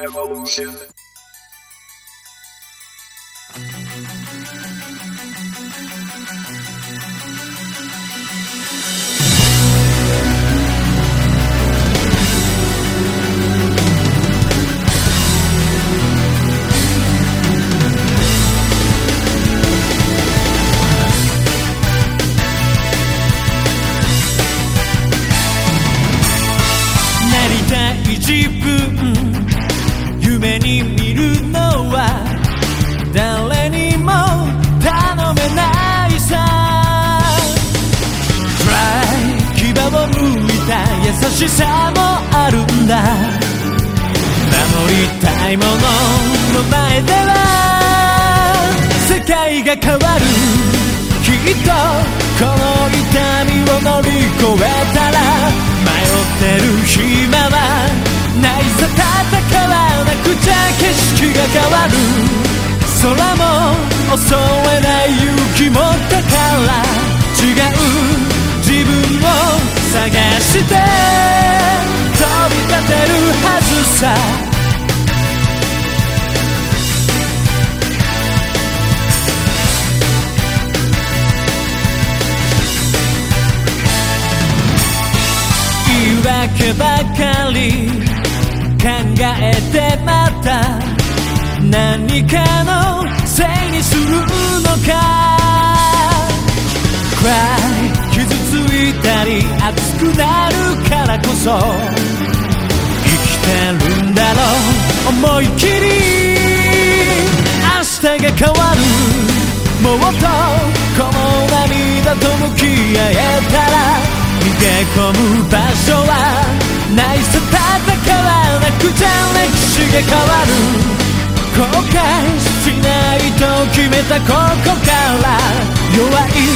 Evolution. しさもあるんだ。守りたいものの前では世界が変わる。きっとこの痛みを乗り越えたら迷ってる暇はないさ戦わなくちゃ景色が変わる。空もさ。言い訳ばかり考えてまた何かのせいにするのか。Cry 傷ついたり熱くなるからこそ。思い切り明日が変わるもっとこの涙と向き合えたら逃げ込む場所はないさ戦わなくちゃ歴史が変わる後悔しないと決めたここから弱い